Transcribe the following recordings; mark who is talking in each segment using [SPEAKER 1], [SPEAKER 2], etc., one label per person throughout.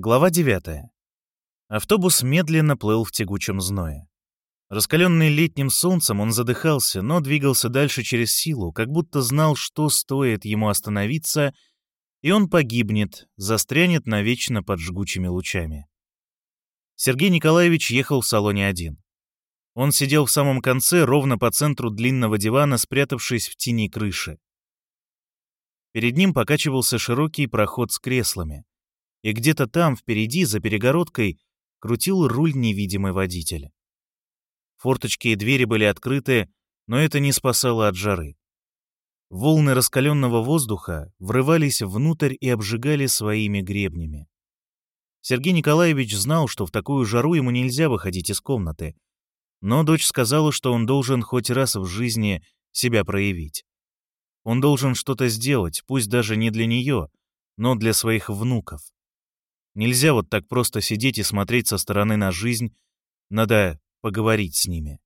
[SPEAKER 1] Глава 9. Автобус медленно плыл в тягучем зное. Раскаленный летним солнцем он задыхался, но двигался дальше через силу, как будто знал, что стоит ему остановиться, и он погибнет, застрянет навечно под жгучими лучами. Сергей Николаевич ехал в салоне один. Он сидел в самом конце, ровно по центру длинного дивана, спрятавшись в тени крыши. Перед ним покачивался широкий проход с креслами и где-то там, впереди, за перегородкой, крутил руль невидимый водитель. Форточки и двери были открыты, но это не спасало от жары. Волны раскаленного воздуха врывались внутрь и обжигали своими гребнями. Сергей Николаевич знал, что в такую жару ему нельзя выходить из комнаты, но дочь сказала, что он должен хоть раз в жизни себя проявить. Он должен что-то сделать, пусть даже не для нее, но для своих внуков. Нельзя вот так просто сидеть и смотреть со стороны на жизнь, надо поговорить с ними.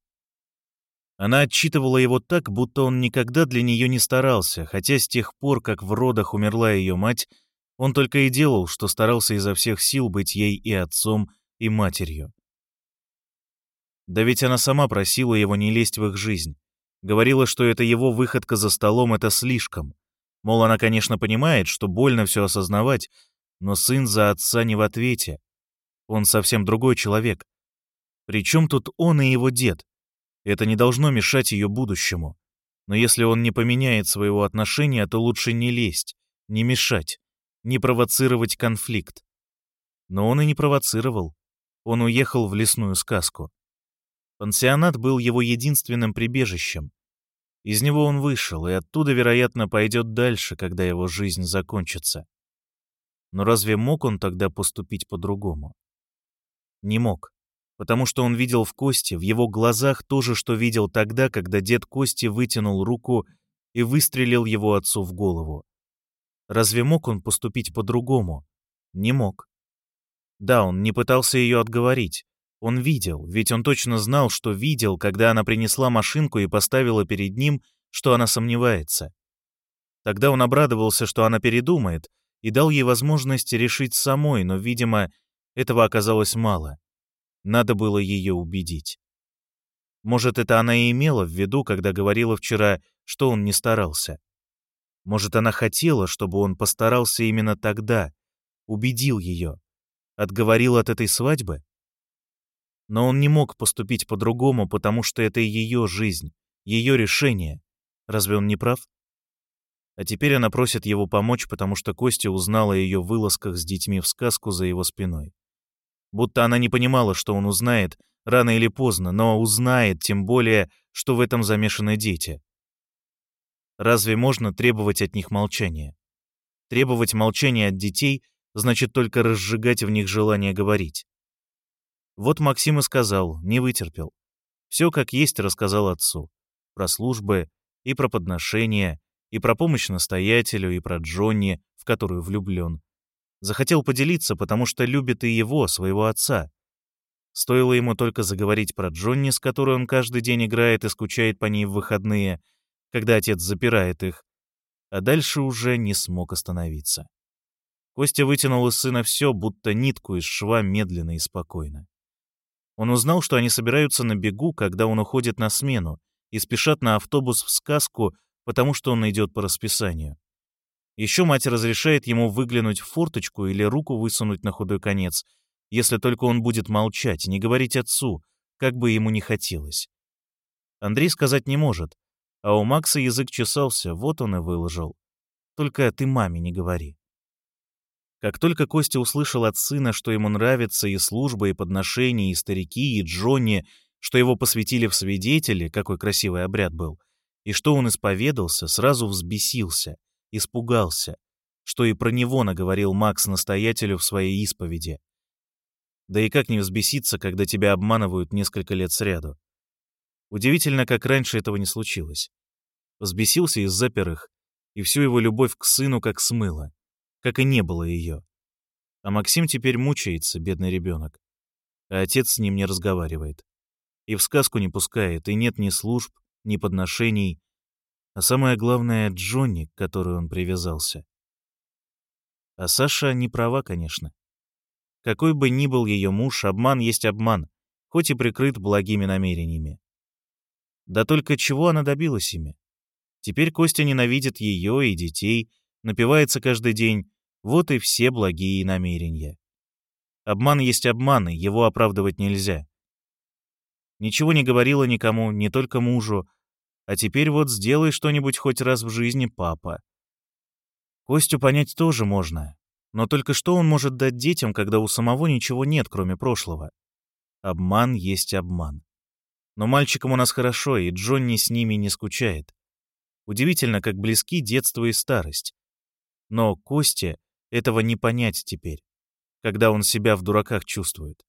[SPEAKER 1] Она отчитывала его так, будто он никогда для нее не старался, хотя с тех пор, как в родах умерла ее мать, он только и делал, что старался изо всех сил быть ей и отцом, и матерью. Да ведь она сама просила его не лезть в их жизнь. Говорила, что это его выходка за столом — это слишком. Мол, она, конечно, понимает, что больно все осознавать, но сын за отца не в ответе. Он совсем другой человек. Причем тут он и его дед? Это не должно мешать ее будущему. Но если он не поменяет своего отношения, то лучше не лезть, не мешать, не провоцировать конфликт. Но он и не провоцировал. Он уехал в лесную сказку. Пансионат был его единственным прибежищем. Из него он вышел, и оттуда, вероятно, пойдет дальше, когда его жизнь закончится. Но разве мог он тогда поступить по-другому? Не мог, потому что он видел в Косте, в его глазах то же, что видел тогда, когда дед Кости вытянул руку и выстрелил его отцу в голову. Разве мог он поступить по-другому? Не мог. Да, он не пытался ее отговорить. Он видел, ведь он точно знал, что видел, когда она принесла машинку и поставила перед ним, что она сомневается. Тогда он обрадовался, что она передумает, и дал ей возможность решить самой, но, видимо, этого оказалось мало. Надо было ее убедить. Может, это она и имела в виду, когда говорила вчера, что он не старался. Может, она хотела, чтобы он постарался именно тогда, убедил ее, отговорил от этой свадьбы? Но он не мог поступить по-другому, потому что это ее жизнь, ее решение. Разве он не прав? А теперь она просит его помочь, потому что Костя узнала о ее вылазках с детьми в сказку за его спиной. Будто она не понимала, что он узнает, рано или поздно, но узнает, тем более, что в этом замешаны дети. Разве можно требовать от них молчания? Требовать молчания от детей значит только разжигать в них желание говорить. Вот Максим и сказал, не вытерпел. Все как есть рассказал отцу. Про службы и про подношения, и про помощь настоятелю, и про Джонни, в которую влюблен. Захотел поделиться, потому что любит и его, своего отца. Стоило ему только заговорить про Джонни, с которой он каждый день играет и скучает по ней в выходные, когда отец запирает их, а дальше уже не смог остановиться. Костя вытянул из сына все, будто нитку из шва медленно и спокойно. Он узнал, что они собираются на бегу, когда он уходит на смену, и спешат на автобус в сказку, потому что он идет по расписанию. Еще мать разрешает ему выглянуть в форточку или руку высунуть на худой конец, если только он будет молчать, не говорить отцу, как бы ему ни хотелось. Андрей сказать не может, а у Макса язык чесался, вот он и выложил. Только ты маме не говори. Как только Костя услышал от сына, что ему нравится и служба, и подношения, и старики, и Джонни, что его посвятили в свидетели, какой красивый обряд был — и что он исповедался, сразу взбесился, испугался, что и про него наговорил Макс настоятелю в своей исповеди. Да и как не взбеситься, когда тебя обманывают несколько лет сряду? Удивительно, как раньше этого не случилось. Взбесился из заперых, и всю его любовь к сыну как смыло, как и не было ее. А Максим теперь мучается, бедный ребенок. А отец с ним не разговаривает. И в сказку не пускает, и нет ни служб, ни подношений, а самое главное — Джонни, к которой он привязался. А Саша не права, конечно. Какой бы ни был ее муж, обман есть обман, хоть и прикрыт благими намерениями. Да только чего она добилась ими? Теперь Костя ненавидит ее и детей, напивается каждый день, вот и все благие намерения. Обман есть обман, и его оправдывать нельзя. Ничего не говорила никому, не только мужу, а теперь вот сделай что-нибудь хоть раз в жизни, папа. Костю понять тоже можно, но только что он может дать детям, когда у самого ничего нет, кроме прошлого? Обман есть обман. Но мальчикам у нас хорошо, и Джонни с ними не скучает. Удивительно, как близки детство и старость. Но Косте этого не понять теперь, когда он себя в дураках чувствует.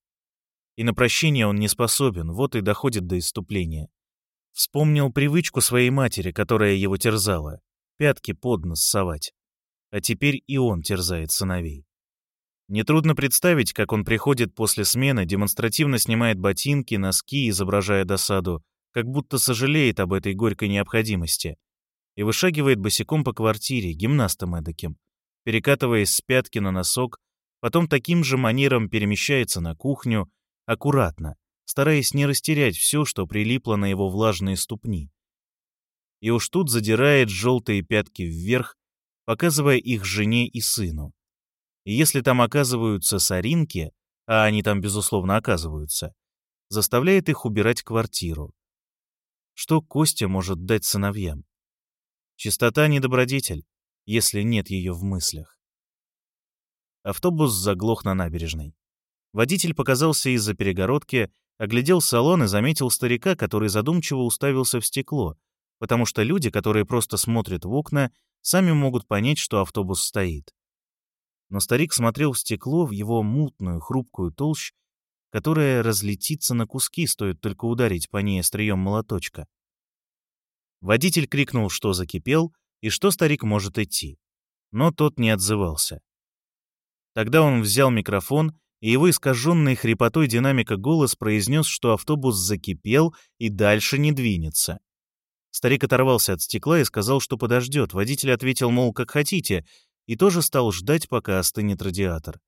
[SPEAKER 1] И на прощение он не способен, вот и доходит до иступления. Вспомнил привычку своей матери, которая его терзала, пятки под нос совать. А теперь и он терзает сыновей. Нетрудно представить, как он приходит после смены, демонстративно снимает ботинки, носки, изображая досаду, как будто сожалеет об этой горькой необходимости, и вышагивает босиком по квартире, гимнастом эдаким, перекатываясь с пятки на носок, потом таким же манером перемещается на кухню, аккуратно, стараясь не растерять все, что прилипло на его влажные ступни. И уж тут задирает желтые пятки вверх, показывая их жене и сыну. И если там оказываются соринки, а они там, безусловно, оказываются, заставляет их убирать квартиру. Что Костя может дать сыновьям? Чистота — недобродетель, если нет ее в мыслях. Автобус заглох на набережной. Водитель показался из-за перегородки, оглядел салон и заметил старика, который задумчиво уставился в стекло, потому что люди, которые просто смотрят в окна, сами могут понять, что автобус стоит. Но старик смотрел в стекло, в его мутную, хрупкую толщь, которая разлетится на куски, стоит только ударить по ней острием молоточка. Водитель крикнул, что закипел, и что старик может идти. Но тот не отзывался. Тогда он взял микрофон, и его искаженный хрипотой динамика голос произнес, что автобус закипел и дальше не двинется. Старик оторвался от стекла и сказал, что подождет. Водитель ответил, мол, как хотите, и тоже стал ждать, пока остынет радиатор.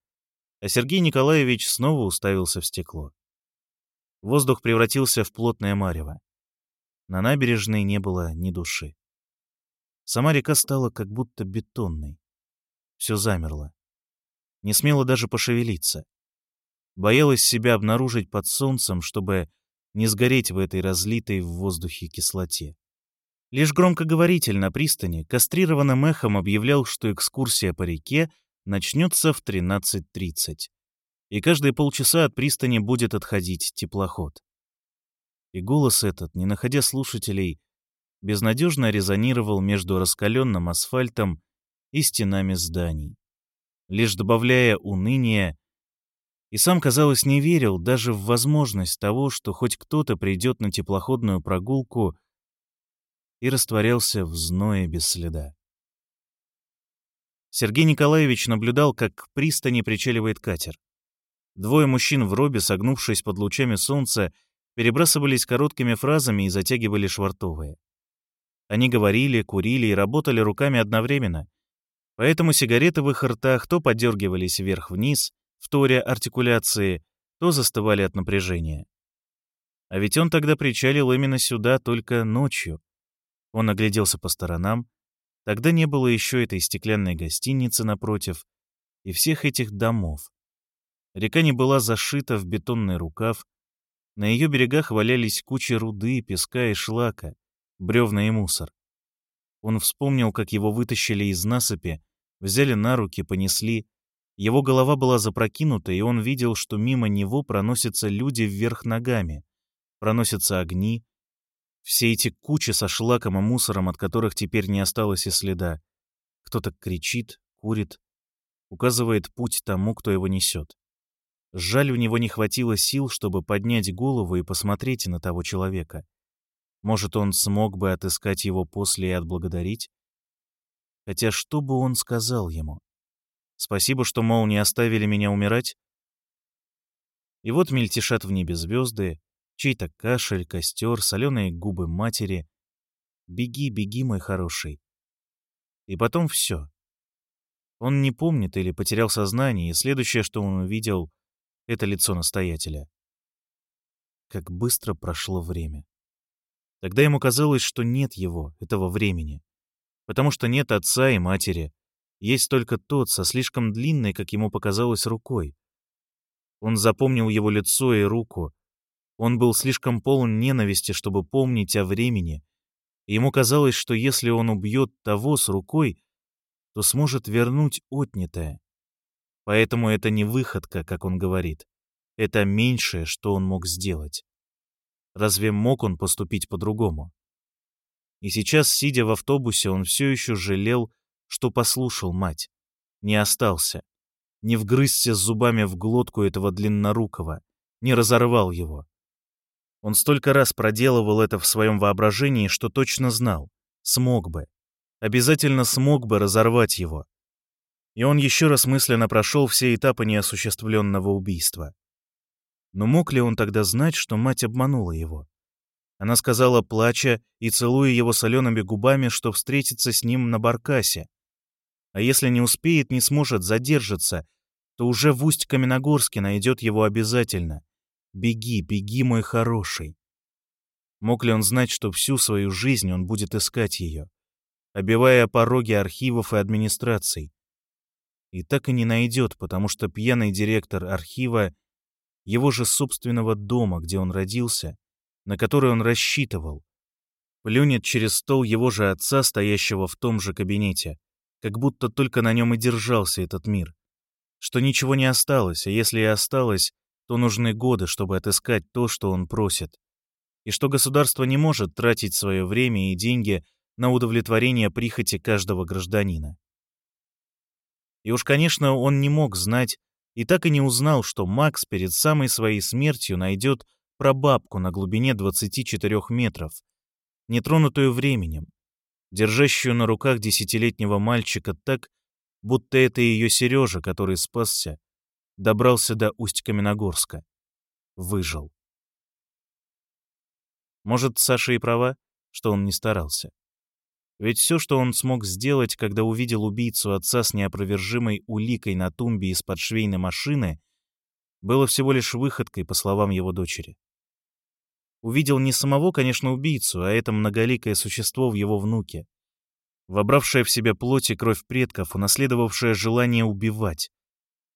[SPEAKER 1] А Сергей Николаевич снова уставился в стекло. Воздух превратился в плотное марево. На набережной не было ни души. Сама река стала как будто бетонной. Все замерло. Не смело даже пошевелиться. Боялась себя обнаружить под солнцем, чтобы не сгореть в этой разлитой в воздухе кислоте. Лишь громкоговоритель на пристани кастрированным эхом объявлял, что экскурсия по реке начнется в 13.30, и каждые полчаса от пристани будет отходить теплоход. И голос этот, не находя слушателей, безнадежно резонировал между раскаленным асфальтом и стенами зданий, лишь добавляя уныния, и сам, казалось, не верил даже в возможность того, что хоть кто-то придет на теплоходную прогулку и растворялся в зное без следа. Сергей Николаевич наблюдал, как к пристани причаливает катер. Двое мужчин в робе, согнувшись под лучами солнца, перебрасывались короткими фразами и затягивали швартовые. Они говорили, курили и работали руками одновременно, поэтому сигареты в их ртах то подергивались вверх-вниз, вторя артикуляции, то застывали от напряжения. А ведь он тогда причалил именно сюда только ночью. Он огляделся по сторонам, тогда не было еще этой стеклянной гостиницы напротив и всех этих домов. Река не была зашита в бетонный рукав, на ее берегах валялись кучи руды, песка и шлака, бревна и мусор. Он вспомнил, как его вытащили из насыпи, взяли на руки, понесли. Его голова была запрокинута, и он видел, что мимо него проносятся люди вверх ногами, проносятся огни, все эти кучи со шлаком и мусором, от которых теперь не осталось и следа. Кто-то кричит, курит, указывает путь тому, кто его несет. Жаль, у него не хватило сил, чтобы поднять голову и посмотреть на того человека. Может, он смог бы отыскать его после и отблагодарить? Хотя что бы он сказал ему? Спасибо, что, мол, не оставили меня умирать? И вот мельтешат в небе звезды, чей-то кашель, костер, соленые губы матери. Беги, беги, мой хороший. И потом все. Он не помнит или потерял сознание, и следующее, что он увидел — это лицо настоятеля. Как быстро прошло время. Тогда ему казалось, что нет его, этого времени. Потому что нет отца и матери. Есть только тот, со слишком длинной, как ему показалось, рукой. Он запомнил его лицо и руку. Он был слишком полон ненависти, чтобы помнить о времени. Ему казалось, что если он убьет того с рукой, то сможет вернуть отнятое. Поэтому это не выходка, как он говорит. Это меньшее, что он мог сделать. Разве мог он поступить по-другому? И сейчас, сидя в автобусе, он все еще жалел, что послушал мать. Не остался. Не вгрызся зубами в глотку этого длиннорукого. Не разорвал его. Он столько раз проделывал это в своем воображении, что точно знал. Смог бы. Обязательно смог бы разорвать его. И он еще раз мысленно прошел все этапы неосуществленного убийства. Но мог ли он тогда знать, что мать обманула его? Она сказала, плача и целуя его солеными губами, что встретится с ним на баркасе. А если не успеет, не сможет задержаться, то уже в Усть-Каменогорске найдет его обязательно. Беги, беги, мой хороший. Мог ли он знать, что всю свою жизнь он будет искать ее, обивая пороги архивов и администраций? И так и не найдет, потому что пьяный директор архива его же собственного дома, где он родился, на который он рассчитывал, плюнет через стол его же отца, стоящего в том же кабинете, как будто только на нем и держался этот мир. Что ничего не осталось, а если и осталось, то нужны годы, чтобы отыскать то, что он просит. И что государство не может тратить свое время и деньги на удовлетворение прихоти каждого гражданина. И уж, конечно, он не мог знать, и так и не узнал, что Макс перед самой своей смертью найдет прабабку на глубине 24 метров, нетронутую временем, держащую на руках десятилетнего мальчика так, будто это ее Сережа, который спасся, добрался до Усть-Каменогорска. Выжил. Может, Саша и права, что он не старался. Ведь все, что он смог сделать, когда увидел убийцу отца с неопровержимой уликой на тумбе из-под швейной машины, было всего лишь выходкой, по словам его дочери. Увидел не самого, конечно, убийцу, а это многоликое существо в его внуке, вобравшее в себя плоть и кровь предков, унаследовавшее желание убивать.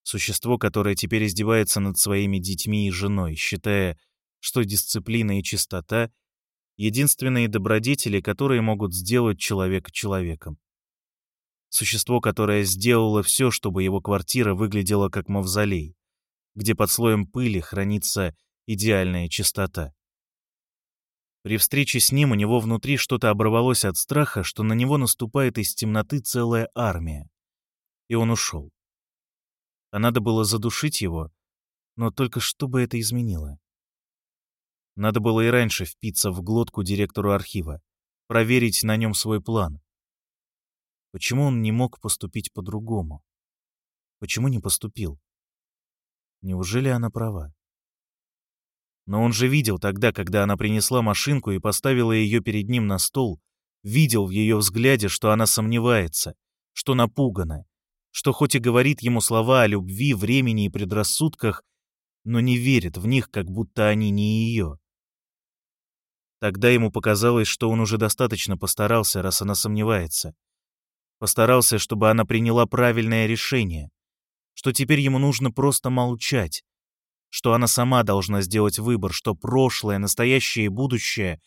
[SPEAKER 1] Существо, которое теперь издевается над своими детьми и женой, считая, что дисциплина и чистота единственные добродетели, которые могут сделать человека человеком. Существо, которое сделало все, чтобы его квартира выглядела как мавзолей, где под слоем пыли хранится идеальная чистота. При встрече с ним у него внутри что-то оборвалось от страха, что на него наступает из темноты целая армия. И он ушел. А надо было задушить его, но только что бы это изменило? Надо было и раньше впиться в глотку директору архива, проверить на нем свой план. Почему он не мог поступить по-другому? Почему не поступил? Неужели она права? Но он же видел тогда, когда она принесла машинку и поставила ее перед ним на стол, видел в ее взгляде, что она сомневается, что напугана, что хоть и говорит ему слова о любви, времени и предрассудках, но не верит в них, как будто они не ее. Тогда ему показалось, что он уже достаточно постарался, раз она сомневается. Постарался, чтобы она приняла правильное решение, что теперь ему нужно просто молчать, что она сама должна сделать выбор, что прошлое, настоящее и будущее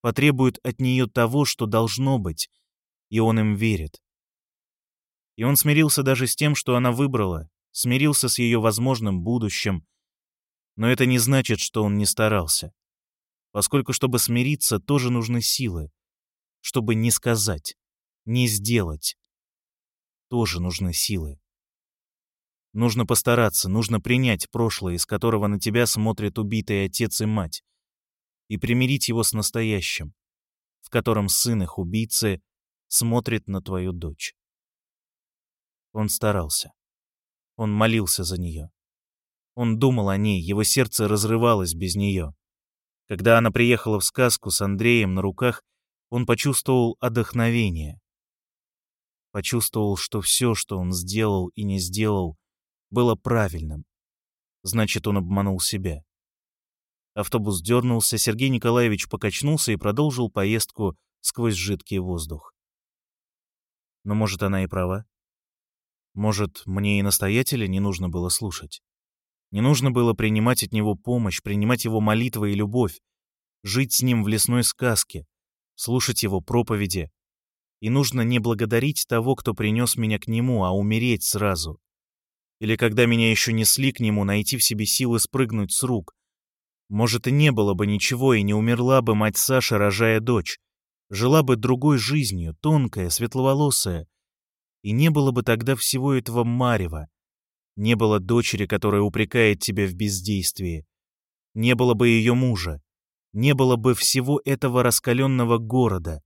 [SPEAKER 1] потребуют от нее того, что должно быть, и он им верит. И он смирился даже с тем, что она выбрала, смирился с ее возможным будущим, но это не значит, что он не старался поскольку, чтобы смириться, тоже нужны силы. Чтобы не сказать, не сделать, тоже нужны силы. Нужно постараться, нужно принять прошлое, из которого на тебя смотрят убитые отец и мать, и примирить его с настоящим, в котором сын их убийцы смотрит на твою дочь. Он старался. Он молился за нее. Он думал о ней, его сердце разрывалось без нее. Когда она приехала в сказку с Андреем на руках, он почувствовал отдохновение. Почувствовал, что все, что он сделал и не сделал, было правильным. значит, он обманул себя. Автобус дернулся, Сергей Николаевич покачнулся и продолжил поездку сквозь жидкий воздух. Но, может, она и права? Может, мне и настоятеля не нужно было слушать? Не нужно было принимать от него помощь, принимать его молитвы и любовь, жить с ним в лесной сказке, слушать его проповеди. И нужно не благодарить того, кто принес меня к нему, а умереть сразу. Или когда меня еще несли к нему, найти в себе силы спрыгнуть с рук. Может, и не было бы ничего, и не умерла бы мать Саши, рожая дочь. Жила бы другой жизнью, тонкая, светловолосая. И не было бы тогда всего этого марева. Не было дочери, которая упрекает тебя в бездействии. Не было бы ее мужа. Не было бы всего этого раскаленного города.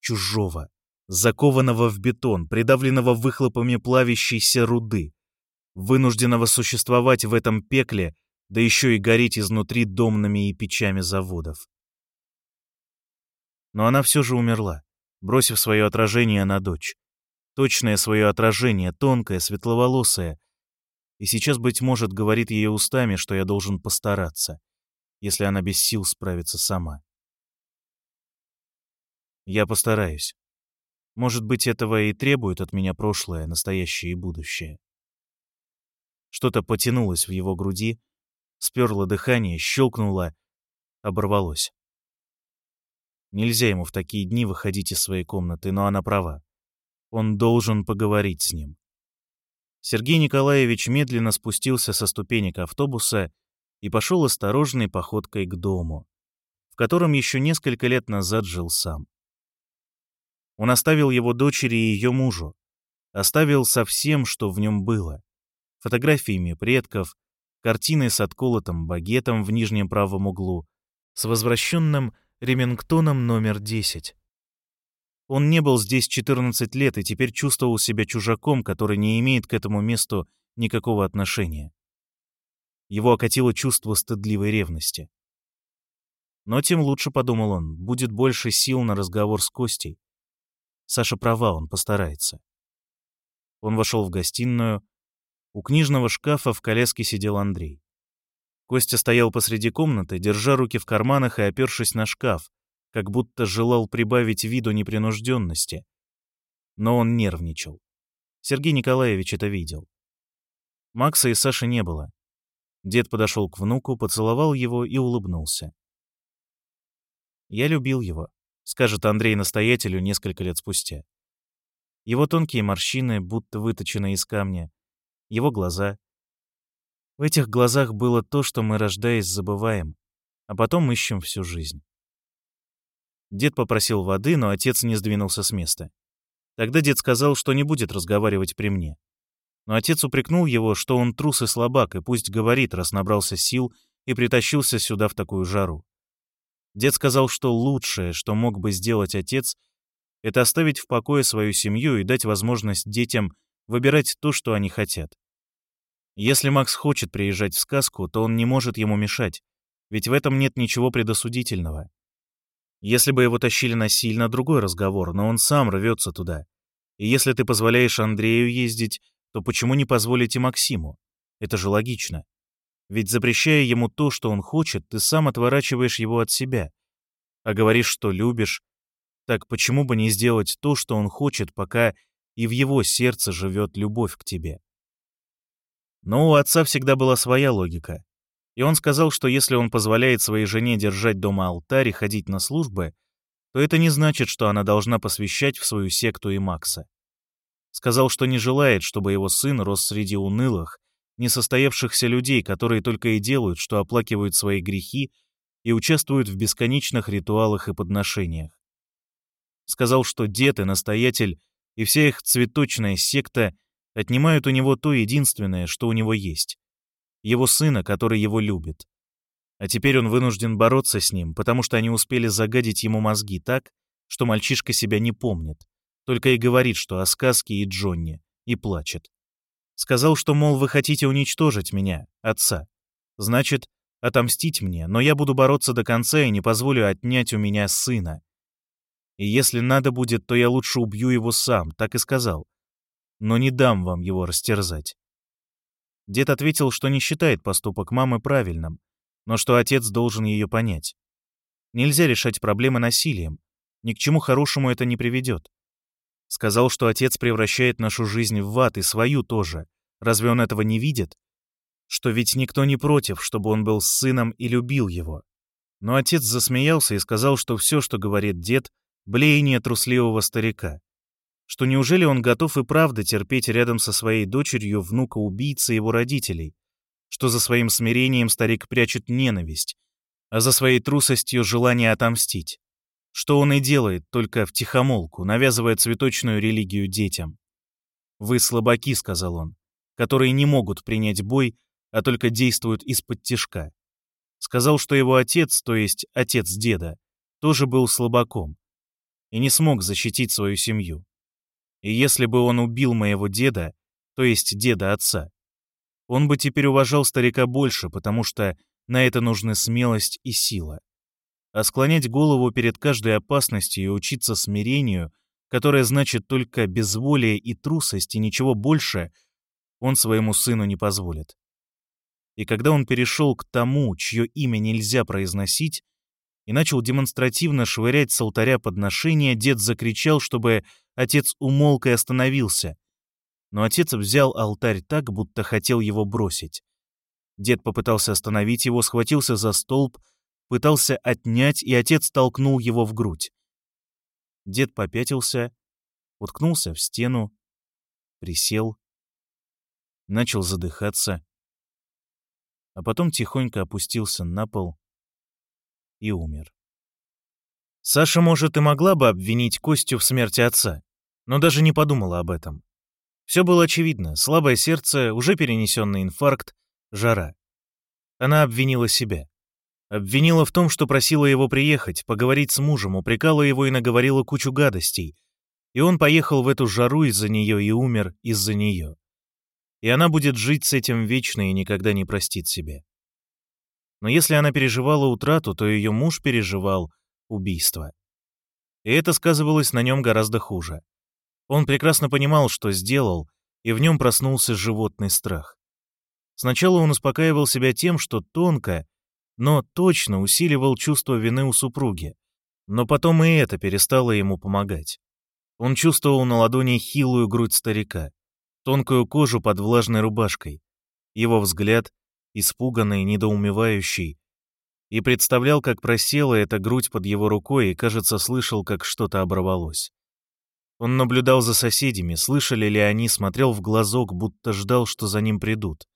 [SPEAKER 1] Чужого, закованного в бетон, придавленного выхлопами плавящейся руды, вынужденного существовать в этом пекле, да еще и гореть изнутри домными и печами заводов. Но она все же умерла, бросив свое отражение на дочь. Точное свое отражение, тонкое, светловолосое. И сейчас, быть может, говорит ее устами, что я должен постараться, если она без сил справится сама. Я постараюсь. Может быть, этого и требует от меня прошлое, настоящее и будущее. Что-то потянулось в его груди, сперло дыхание, щелкнуло, оборвалось. Нельзя ему в такие дни выходить из своей комнаты, но она права. Он должен поговорить с ним. Сергей Николаевич медленно спустился со ступенек автобуса и пошел осторожной походкой к дому, в котором еще несколько лет назад жил сам. Он оставил его дочери и ее мужу, оставил со всем, что в нем было, фотографиями предков, картиной с отколотым багетом в нижнем правом углу, с возвращенным Ремингтоном номер 10. Он не был здесь 14 лет и теперь чувствовал себя чужаком, который не имеет к этому месту никакого отношения. Его окатило чувство стыдливой ревности. Но тем лучше, подумал он, будет больше сил на разговор с Костей. Саша права, он постарается. Он вошел в гостиную. У книжного шкафа в коляске сидел Андрей. Костя стоял посреди комнаты, держа руки в карманах и опершись на шкаф, как будто желал прибавить виду непринужденности. Но он нервничал. Сергей Николаевич это видел. Макса и Саши не было. Дед подошел к внуку, поцеловал его и улыбнулся. «Я любил его», — скажет Андрей настоятелю несколько лет спустя. Его тонкие морщины, будто выточенные из камня, его глаза, в этих глазах было то, что мы, рождаясь, забываем, а потом ищем всю жизнь. Дед попросил воды, но отец не сдвинулся с места. Тогда дед сказал, что не будет разговаривать при мне. Но отец упрекнул его, что он трус и слабак, и пусть говорит, раз набрался сил и притащился сюда в такую жару. Дед сказал, что лучшее, что мог бы сделать отец, это оставить в покое свою семью и дать возможность детям выбирать то, что они хотят. Если Макс хочет приезжать в сказку, то он не может ему мешать, ведь в этом нет ничего предосудительного. Если бы его тащили насильно, другой разговор, но он сам рвется туда. И если ты позволяешь Андрею ездить, то почему не позволите Максиму? Это же логично. Ведь запрещая ему то, что он хочет, ты сам отворачиваешь его от себя. А говоришь, что любишь. Так почему бы не сделать то, что он хочет, пока и в его сердце живет любовь к тебе? Но у отца всегда была своя логика. И он сказал, что если он позволяет своей жене держать дома алтарь и ходить на службы, то это не значит, что она должна посвящать в свою секту и Макса. Сказал, что не желает, чтобы его сын рос среди унылых, несостоявшихся людей, которые только и делают, что оплакивают свои грехи и участвуют в бесконечных ритуалах и подношениях. Сказал, что дед и настоятель и вся их цветочная секта — отнимают у него то единственное, что у него есть. Его сына, который его любит. А теперь он вынужден бороться с ним, потому что они успели загадить ему мозги так, что мальчишка себя не помнит, только и говорит, что о сказке и Джонни, и плачет. Сказал, что, мол, вы хотите уничтожить меня, отца. Значит, отомстить мне, но я буду бороться до конца и не позволю отнять у меня сына. И если надо будет, то я лучше убью его сам, так и сказал но не дам вам его растерзать. Дед ответил, что не считает поступок мамы правильным, но что отец должен ее понять. Нельзя решать проблемы насилием. Ни к чему хорошему это не приведет. Сказал, что отец превращает нашу жизнь в ад и свою тоже. Разве он этого не видит? Что ведь никто не против, чтобы он был сыном и любил его. Но отец засмеялся и сказал, что все, что говорит дед, блеяние трусливого старика. Что неужели он готов и правда терпеть рядом со своей дочерью внука-убийцы его родителей? Что за своим смирением старик прячет ненависть, а за своей трусостью желание отомстить? Что он и делает, только втихомолку, навязывая цветочную религию детям. «Вы слабаки», — сказал он, — «которые не могут принять бой, а только действуют из-под тишка. Сказал, что его отец, то есть отец деда, тоже был слабаком и не смог защитить свою семью. И если бы он убил моего деда, то есть деда отца, он бы теперь уважал старика больше, потому что на это нужны смелость и сила. А склонять голову перед каждой опасностью и учиться смирению, которое значит только безволие и трусость и ничего больше, он своему сыну не позволит. И когда он перешел к тому, чье имя нельзя произносить, и начал демонстративно швырять с алтаря подношения, дед закричал, чтобы отец умолк и остановился. Но отец взял алтарь так, будто хотел его бросить. Дед попытался остановить его, схватился за столб, пытался отнять, и отец толкнул его в грудь. Дед попятился, уткнулся в стену, присел, начал задыхаться а потом тихонько опустился на пол и умер. Саша, может, и могла бы обвинить Костю в смерти отца, но даже не подумала об этом. Все было очевидно. Слабое сердце, уже перенесенный инфаркт, жара. Она обвинила себя. Обвинила в том, что просила его приехать, поговорить с мужем, упрекала его и наговорила кучу гадостей. И он поехал в эту жару из-за нее и умер из-за нее и она будет жить с этим вечно и никогда не простит себе. Но если она переживала утрату, то ее муж переживал убийство. И это сказывалось на нем гораздо хуже. Он прекрасно понимал, что сделал, и в нем проснулся животный страх. Сначала он успокаивал себя тем, что тонко, но точно усиливал чувство вины у супруги, но потом и это перестало ему помогать. Он чувствовал на ладони хилую грудь старика тонкую кожу под влажной рубашкой, его взгляд, испуганный, недоумевающий, и представлял, как просела эта грудь под его рукой и, кажется, слышал, как что-то оборвалось. Он наблюдал за соседями, слышали ли они, смотрел в глазок, будто ждал, что за ним придут.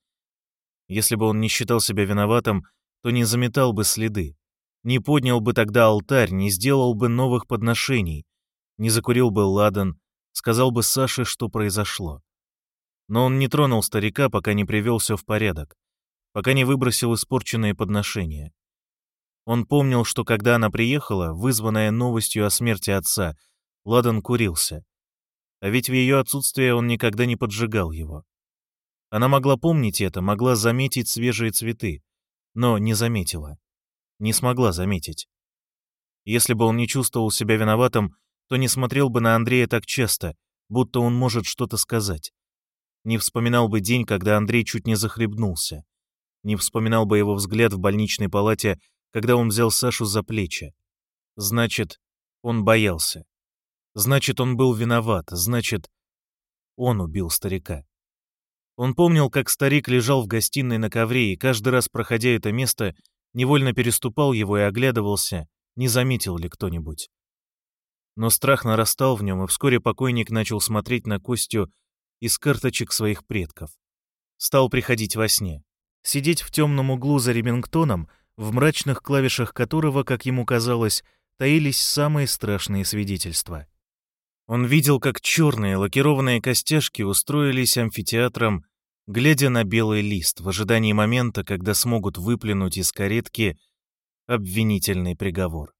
[SPEAKER 1] Если бы он не считал себя виноватым, то не заметал бы следы, не поднял бы тогда алтарь, не сделал бы новых подношений, не закурил бы ладан, сказал бы Саше, что произошло. Но он не тронул старика, пока не привел все в порядок, пока не выбросил испорченные подношения. Он помнил, что когда она приехала, вызванная новостью о смерти отца, Ладан курился. А ведь в ее отсутствие он никогда не поджигал его. Она могла помнить это, могла заметить свежие цветы, но не заметила. Не смогла заметить. Если бы он не чувствовал себя виноватым, то не смотрел бы на Андрея так часто, будто он может что-то сказать. Не вспоминал бы день, когда Андрей чуть не захлебнулся. Не вспоминал бы его взгляд в больничной палате, когда он взял Сашу за плечи. Значит, он боялся. Значит, он был виноват. Значит, он убил старика. Он помнил, как старик лежал в гостиной на ковре и каждый раз, проходя это место, невольно переступал его и оглядывался, не заметил ли кто-нибудь. Но страх нарастал в нем, и вскоре покойник начал смотреть на Костю из карточек своих предков. Стал приходить во сне. Сидеть в темном углу за Ремингтоном, в мрачных клавишах которого, как ему казалось, таились самые страшные свидетельства. Он видел, как черные лакированные костяшки устроились амфитеатром, глядя на белый лист в ожидании момента, когда смогут выплюнуть из каретки обвинительный приговор.